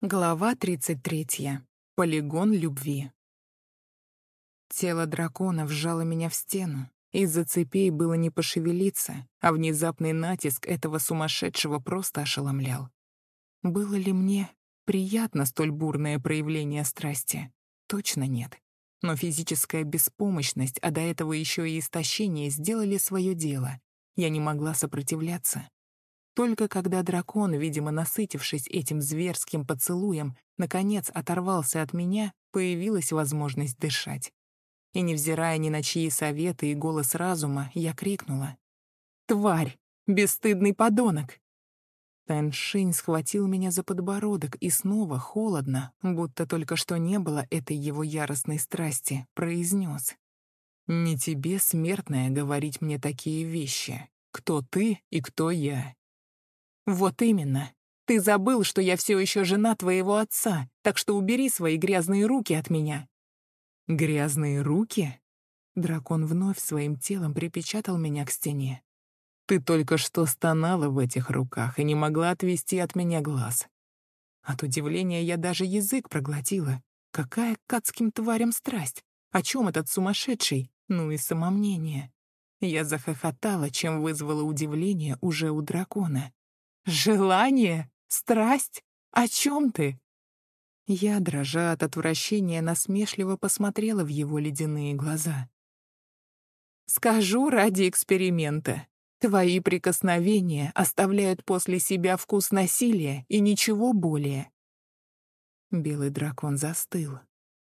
Глава 33. Полигон любви. Тело дракона вжало меня в стену. Из-за цепей было не пошевелиться, а внезапный натиск этого сумасшедшего просто ошеломлял. Было ли мне приятно столь бурное проявление страсти? Точно нет. Но физическая беспомощность, а до этого еще и истощение сделали свое дело. Я не могла сопротивляться. Только когда дракон, видимо, насытившись этим зверским поцелуем, наконец оторвался от меня, появилась возможность дышать. И, невзирая ни на чьи советы и голос разума, я крикнула. «Тварь! Бесстыдный подонок!» Тэншинь схватил меня за подбородок и снова, холодно, будто только что не было этой его яростной страсти, произнес. «Не тебе, смертная, говорить мне такие вещи. Кто ты и кто я. «Вот именно. Ты забыл, что я все еще жена твоего отца, так что убери свои грязные руки от меня». «Грязные руки?» Дракон вновь своим телом припечатал меня к стене. «Ты только что стонала в этих руках и не могла отвести от меня глаз». От удивления я даже язык проглотила. Какая к адским тварям страсть? О чем этот сумасшедший? Ну и самомнение. Я захохотала, чем вызвало удивление уже у дракона. Желание? Страсть? О чем ты? Я, дрожа от отвращения, насмешливо посмотрела в его ледяные глаза. «Скажу ради эксперимента. Твои прикосновения оставляют после себя вкус насилия и ничего более». Белый дракон застыл.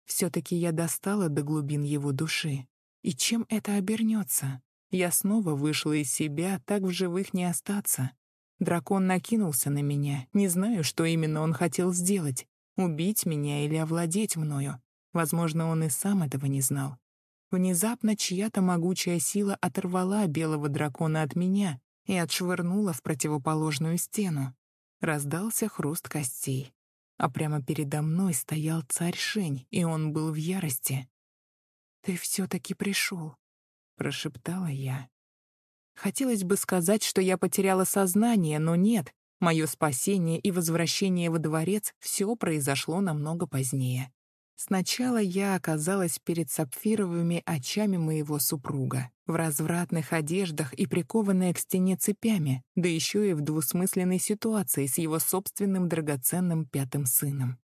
Все-таки я достала до глубин его души. И чем это обернется? Я снова вышла из себя, так в живых не остаться. Дракон накинулся на меня, не знаю, что именно он хотел сделать — убить меня или овладеть мною. Возможно, он и сам этого не знал. Внезапно чья-то могучая сила оторвала белого дракона от меня и отшвырнула в противоположную стену. Раздался хруст костей. А прямо передо мной стоял царь Шень, и он был в ярости. «Ты все-таки пришел», — прошептала я. Хотелось бы сказать, что я потеряла сознание, но нет. Мое спасение и возвращение во дворец — все произошло намного позднее. Сначала я оказалась перед сапфировыми очами моего супруга, в развратных одеждах и прикованная к стене цепями, да еще и в двусмысленной ситуации с его собственным драгоценным пятым сыном.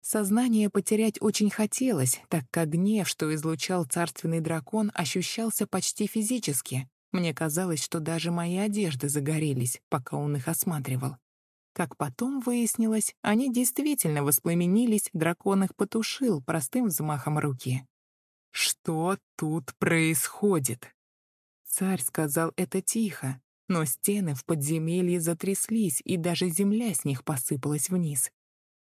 Сознание потерять очень хотелось, так как гнев, что излучал царственный дракон, ощущался почти физически, мне казалось, что даже мои одежды загорелись, пока он их осматривал. Как потом выяснилось, они действительно воспламенились, дракон их потушил простым взмахом руки. «Что тут происходит?» Царь сказал это тихо, но стены в подземелье затряслись, и даже земля с них посыпалась вниз.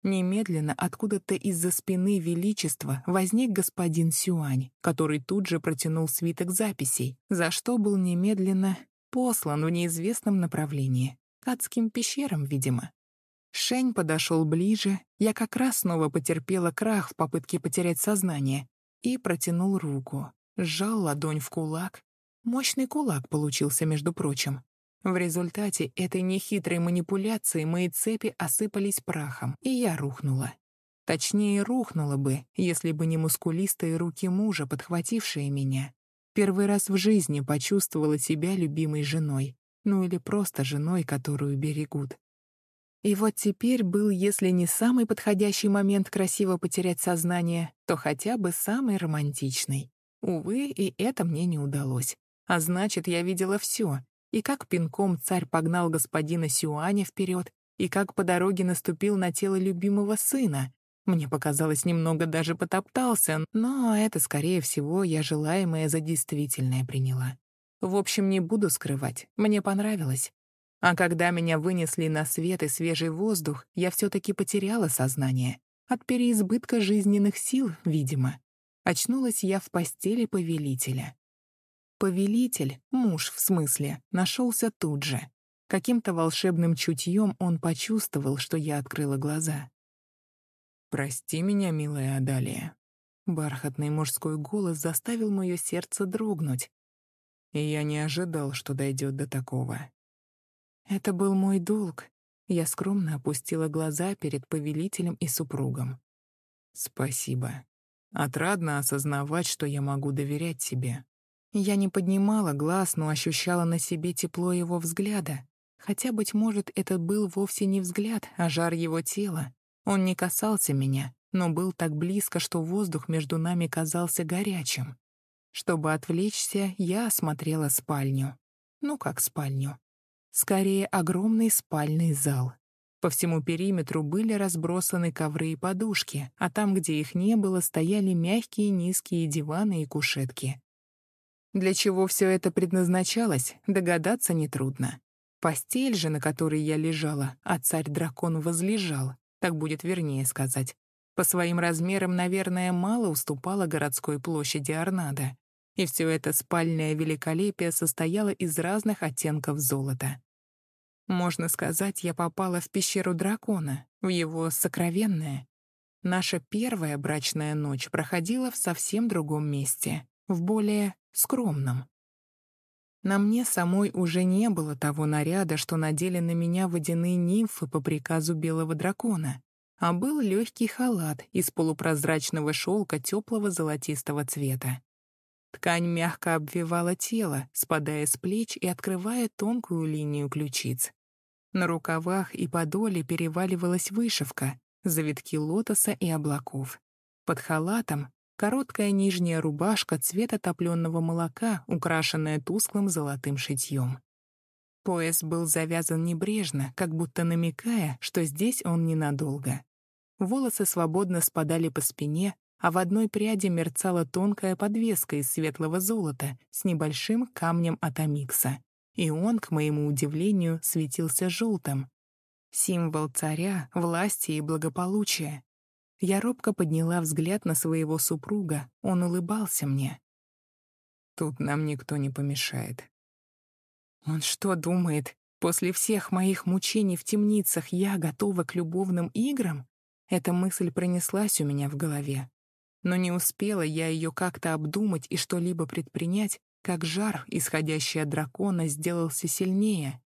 Немедленно откуда-то из-за спины Величества возник господин Сюань, который тут же протянул свиток записей, за что был немедленно послан в неизвестном направлении, к адским пещерам, видимо. Шень подошел ближе, я как раз снова потерпела крах в попытке потерять сознание, и протянул руку, сжал ладонь в кулак. Мощный кулак получился, между прочим. В результате этой нехитрой манипуляции мои цепи осыпались прахом, и я рухнула. Точнее, рухнула бы, если бы не мускулистые руки мужа, подхватившие меня. Первый раз в жизни почувствовала себя любимой женой, ну или просто женой, которую берегут. И вот теперь был, если не самый подходящий момент красиво потерять сознание, то хотя бы самый романтичный. Увы, и это мне не удалось. А значит, я видела все, и как пинком царь погнал господина Сюаня вперед, и как по дороге наступил на тело любимого сына. Мне показалось, немного даже потоптался, но это, скорее всего, я желаемое за действительное приняла. В общем, не буду скрывать, мне понравилось. А когда меня вынесли на свет и свежий воздух, я все-таки потеряла сознание. От переизбытка жизненных сил, видимо. Очнулась я в постели повелителя. Повелитель, муж в смысле, нашелся тут же. Каким-то волшебным чутьем он почувствовал, что я открыла глаза. «Прости меня, милая Адалия». Бархатный мужской голос заставил мое сердце дрогнуть. И я не ожидал, что дойдет до такого. «Это был мой долг», Я скромно опустила глаза перед повелителем и супругом. «Спасибо. Отрадно осознавать, что я могу доверять тебе». Я не поднимала глаз, но ощущала на себе тепло его взгляда. Хотя, быть может, это был вовсе не взгляд, а жар его тела. Он не касался меня, но был так близко, что воздух между нами казался горячим. Чтобы отвлечься, я осмотрела спальню. Ну, как спальню. Скорее, огромный спальный зал. По всему периметру были разбросаны ковры и подушки, а там, где их не было, стояли мягкие низкие диваны и кушетки. Для чего все это предназначалось, догадаться нетрудно. Постель же, на которой я лежала, а царь-дракон возлежал, так будет вернее сказать, по своим размерам, наверное, мало уступала городской площади Арнада. И все это спальное великолепие состояло из разных оттенков золота. Можно сказать, я попала в пещеру дракона, в его сокровенное. Наша первая брачная ночь проходила в совсем другом месте, в более скромном. На мне самой уже не было того наряда, что надели на меня водяные нимфы по приказу белого дракона, а был легкий халат из полупрозрачного шелка теплого золотистого цвета. Ткань мягко обвивала тело, спадая с плеч и открывая тонкую линию ключиц. На рукавах и подоле переваливалась вышивка, завитки лотоса и облаков. Под халатом — короткая нижняя рубашка цвета топленого молока, украшенная тусклым золотым шитьем. Пояс был завязан небрежно, как будто намекая, что здесь он ненадолго. Волосы свободно спадали по спине, а в одной пряди мерцала тонкая подвеска из светлого золота с небольшим камнем от амикса. И он, к моему удивлению, светился желтым. Символ царя, власти и благополучия. Я робко подняла взгляд на своего супруга, он улыбался мне. «Тут нам никто не помешает». «Он что думает? После всех моих мучений в темницах я готова к любовным играм?» Эта мысль пронеслась у меня в голове. Но не успела я ее как-то обдумать и что-либо предпринять, как жар, исходящий от дракона, сделался сильнее.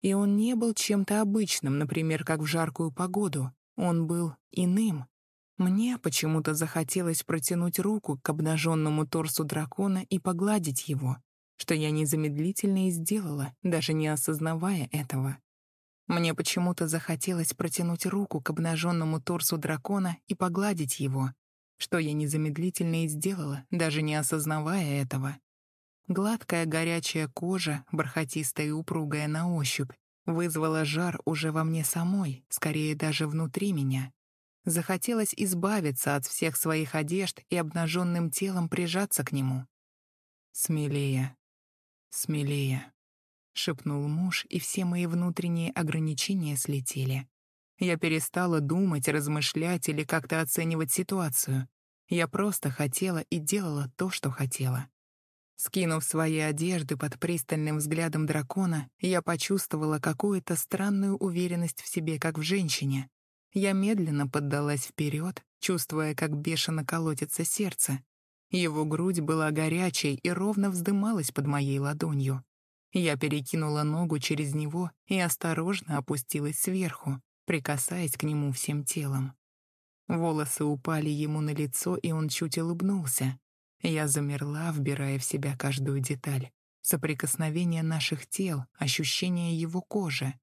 И он не был чем-то обычным, например, как в жаркую погоду. Он был иным. Мне почему-то захотелось протянуть руку к обнаженному торсу дракона и погладить его, что я незамедлительно и сделала, даже не осознавая этого. Мне почему-то захотелось протянуть руку к обнаженному торсу дракона и погладить его, что я незамедлительно и сделала, даже не осознавая этого. Гладкая горячая кожа, бархатистая и упругая на ощупь, вызвала жар уже во мне самой, скорее даже внутри меня. Захотелось избавиться от всех своих одежд и обнаженным телом прижаться к нему. Смелее, смелее. — шепнул муж, и все мои внутренние ограничения слетели. Я перестала думать, размышлять или как-то оценивать ситуацию. Я просто хотела и делала то, что хотела. Скинув свои одежды под пристальным взглядом дракона, я почувствовала какую-то странную уверенность в себе, как в женщине. Я медленно поддалась вперед, чувствуя, как бешено колотится сердце. Его грудь была горячей и ровно вздымалась под моей ладонью. Я перекинула ногу через него и осторожно опустилась сверху, прикасаясь к нему всем телом. Волосы упали ему на лицо, и он чуть улыбнулся. Я замерла, вбирая в себя каждую деталь. Соприкосновение наших тел, ощущение его кожи.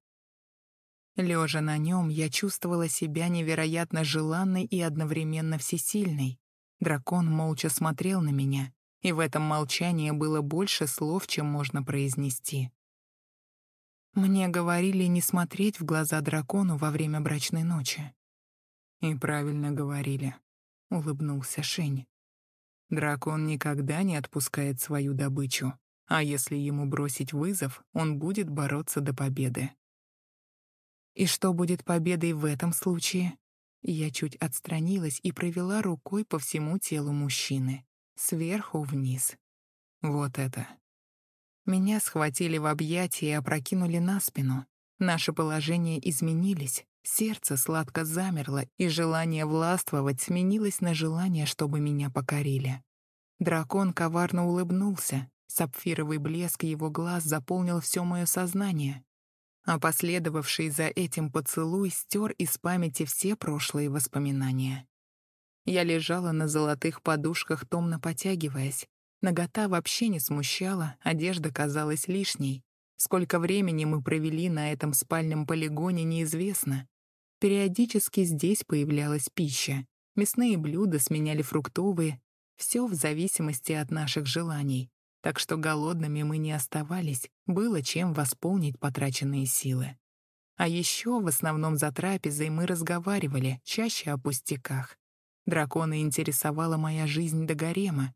Лежа на нем, я чувствовала себя невероятно желанной и одновременно всесильной. Дракон молча смотрел на меня, и в этом молчании было больше слов, чем можно произнести. Мне говорили не смотреть в глаза дракону во время брачной ночи. И правильно говорили, — улыбнулся Шень. Дракон никогда не отпускает свою добычу, а если ему бросить вызов, он будет бороться до победы. И что будет победой в этом случае? Я чуть отстранилась и провела рукой по всему телу мужчины сверху вниз. Вот это. Меня схватили в объятия и опрокинули на спину. Наши положения изменились, сердце сладко замерло, и желание властвовать сменилось на желание, чтобы меня покорили. Дракон коварно улыбнулся, сапфировый блеск его глаз заполнил все мое сознание. А последовавший за этим поцелуй стер из памяти все прошлые воспоминания. Я лежала на золотых подушках, томно потягиваясь. Нагота вообще не смущала, одежда казалась лишней. Сколько времени мы провели на этом спальном полигоне, неизвестно. Периодически здесь появлялась пища. Мясные блюда сменяли фруктовые. Все в зависимости от наших желаний. Так что голодными мы не оставались, было чем восполнить потраченные силы. А еще в основном за трапезой мы разговаривали, чаще о пустяках. Дракона интересовала моя жизнь до гарема.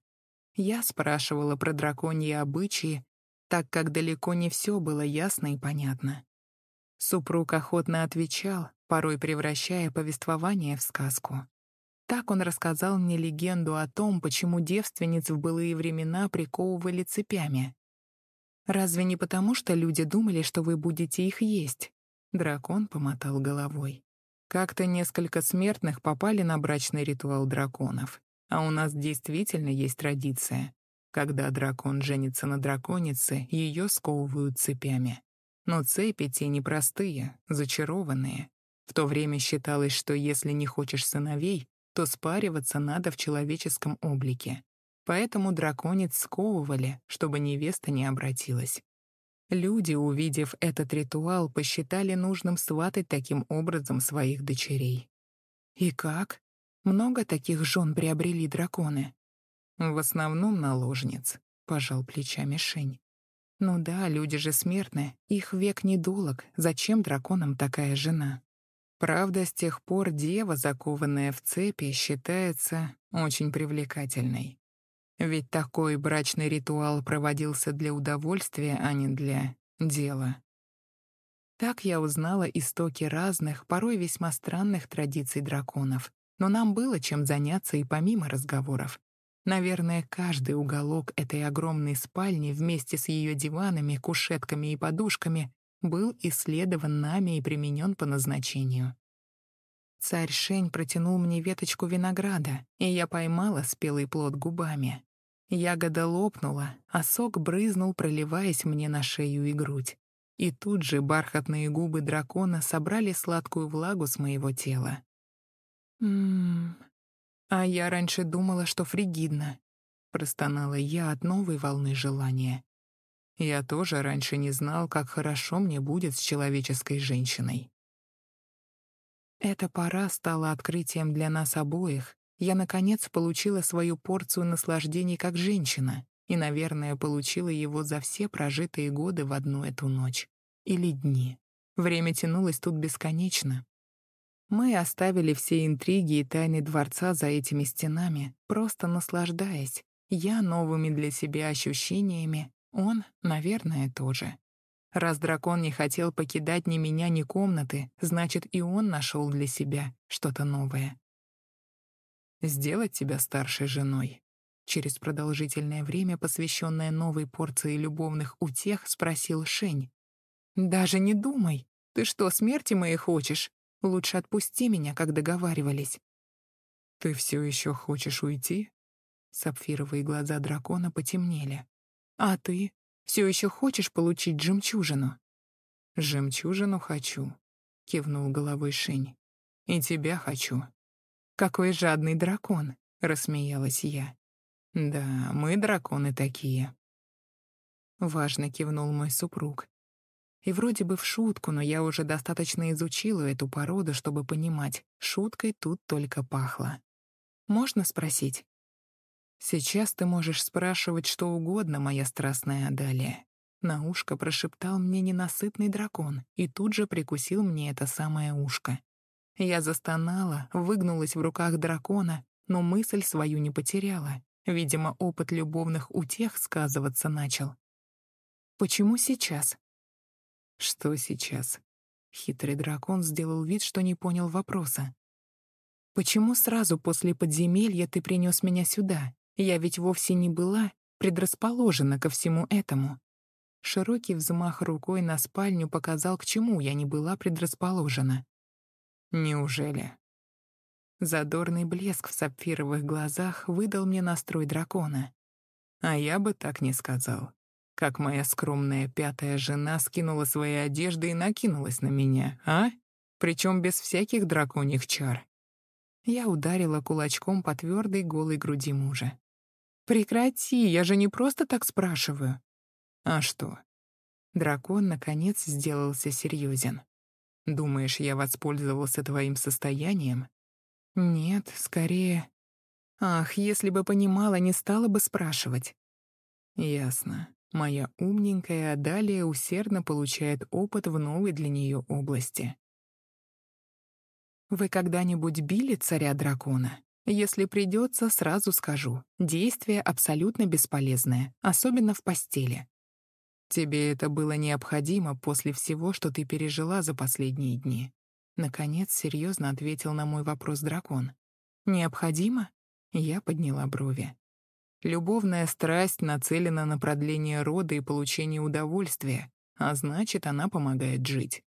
Я спрашивала про драконьи обычаи, так как далеко не все было ясно и понятно. Супруг охотно отвечал, порой превращая повествование в сказку. Так он рассказал мне легенду о том, почему девственниц в былые времена приковывали цепями. «Разве не потому, что люди думали, что вы будете их есть?» Дракон помотал головой. Как-то несколько смертных попали на брачный ритуал драконов. А у нас действительно есть традиция. Когда дракон женится на драконице, ее сковывают цепями. Но цепи те непростые, зачарованные. В то время считалось, что если не хочешь сыновей, то спариваться надо в человеческом облике. Поэтому драконец сковывали, чтобы невеста не обратилась. Люди, увидев этот ритуал, посчитали нужным сватать таким образом своих дочерей. И как? Много таких жен приобрели драконы? В основном наложниц, пожал плечами Шень. Ну да, люди же смертны, их век недолог, зачем драконам такая жена? Правда, с тех пор дева, закованная в цепи, считается очень привлекательной. Ведь такой брачный ритуал проводился для удовольствия, а не для дела. Так я узнала истоки разных, порой весьма странных традиций драконов. Но нам было чем заняться и помимо разговоров. Наверное, каждый уголок этой огромной спальни вместе с ее диванами, кушетками и подушками был исследован нами и применен по назначению. Царь Шень протянул мне веточку винограда, и я поймала спелый плод губами. Ягода лопнула, а сок брызнул, проливаясь мне на шею и грудь. И тут же бархатные губы дракона собрали сладкую влагу с моего тела. «Ммм, а я раньше думала, что фригидно», — простонала я от новой волны желания. Я тоже раньше не знал, как хорошо мне будет с человеческой женщиной. Эта пора стала открытием для нас обоих. Я, наконец, получила свою порцию наслаждений как женщина и, наверное, получила его за все прожитые годы в одну эту ночь. Или дни. Время тянулось тут бесконечно. Мы оставили все интриги и тайны дворца за этими стенами, просто наслаждаясь. Я новыми для себя ощущениями, он, наверное, тоже. Раз дракон не хотел покидать ни меня, ни комнаты, значит, и он нашел для себя что-то новое. «Сделать тебя старшей женой?» Через продолжительное время, посвященное новой порции любовных утех, спросил Шень. «Даже не думай. Ты что, смерти моей хочешь? Лучше отпусти меня, как договаривались». «Ты все еще хочешь уйти?» Сапфировые глаза дракона потемнели. А ты все еще хочешь получить жемчужину? Жемчужину хочу, кивнул головой Шинь. И тебя хочу. Какой жадный дракон, рассмеялась я. Да, мы драконы такие. Важно кивнул мой супруг. И вроде бы в шутку, но я уже достаточно изучила эту породу, чтобы понимать, шуткой тут только пахло. Можно спросить, Сейчас ты можешь спрашивать что угодно, моя страстная Адалия. На ушко прошептал мне ненасытный дракон и тут же прикусил мне это самое ушко. Я застонала, выгнулась в руках дракона, но мысль свою не потеряла. Видимо, опыт любовных утех сказываться начал. «Почему сейчас?» «Что сейчас?» Хитрый дракон сделал вид, что не понял вопроса. «Почему сразу после подземелья ты принес меня сюда? Я ведь вовсе не была предрасположена ко всему этому. Широкий взмах рукой на спальню показал, к чему я не была предрасположена. Неужели? Задорный блеск в сапфировых глазах выдал мне настрой дракона. А я бы так не сказал. как моя скромная пятая жена скинула свои одежды и накинулась на меня, а? Причем без всяких драконьих чар. Я ударила кулачком по твердой голой груди мужа. «Прекрати, я же не просто так спрашиваю». «А что?» Дракон, наконец, сделался серьезен. «Думаешь, я воспользовался твоим состоянием?» «Нет, скорее...» «Ах, если бы понимала, не стала бы спрашивать». «Ясно. Моя умненькая Адалия усердно получает опыт в новой для нее области. Вы когда-нибудь били царя-дракона? Если придется, сразу скажу. Действие абсолютно бесполезное, особенно в постели. Тебе это было необходимо после всего, что ты пережила за последние дни. Наконец, серьезно ответил на мой вопрос дракон. Необходимо? Я подняла брови. Любовная страсть нацелена на продление рода и получение удовольствия, а значит, она помогает жить.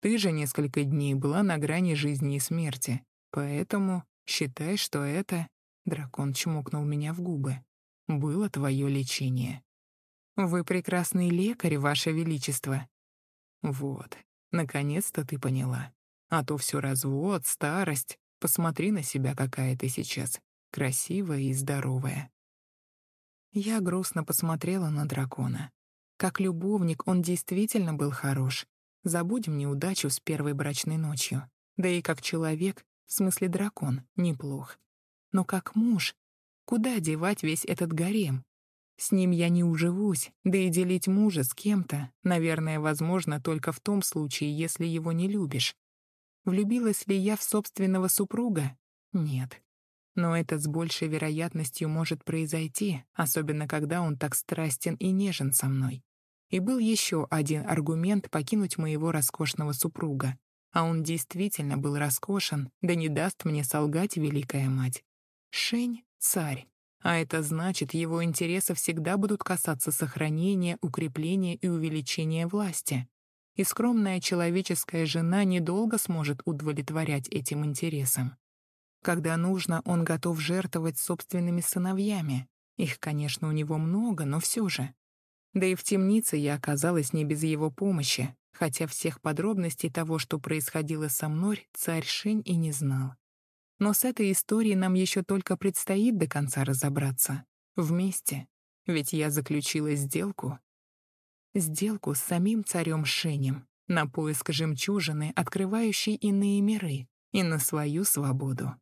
Ты же несколько дней была на грани жизни и смерти, поэтому считай, что это...» Дракон чмокнул меня в губы. «Было твое лечение». «Вы прекрасный лекарь, Ваше Величество». «Вот, наконец-то ты поняла. А то все развод, старость. Посмотри на себя, какая ты сейчас. Красивая и здоровая. Я грустно посмотрела на дракона. Как любовник он действительно был хорош. Забудем неудачу с первой брачной ночью. Да и как человек, в смысле дракон, неплох. Но как муж, куда девать весь этот гарем? С ним я не уживусь, да и делить мужа с кем-то, наверное, возможно только в том случае, если его не любишь. Влюбилась ли я в собственного супруга? Нет. Но это с большей вероятностью может произойти, особенно когда он так страстен и нежен со мной. И был еще один аргумент покинуть моего роскошного супруга. А он действительно был роскошен, да не даст мне солгать Великая Мать. Шень — царь. А это значит, его интересы всегда будут касаться сохранения, укрепления и увеличения власти. И скромная человеческая жена недолго сможет удовлетворять этим интересам. Когда нужно, он готов жертвовать собственными сыновьями. Их, конечно, у него много, но все же. Да и в темнице я оказалась не без его помощи, хотя всех подробностей того, что происходило со мной, царь Шень и не знал. Но с этой историей нам еще только предстоит до конца разобраться. Вместе. Ведь я заключила сделку. Сделку с самим царем Шенем на поиск жемчужины, открывающей иные миры, и на свою свободу.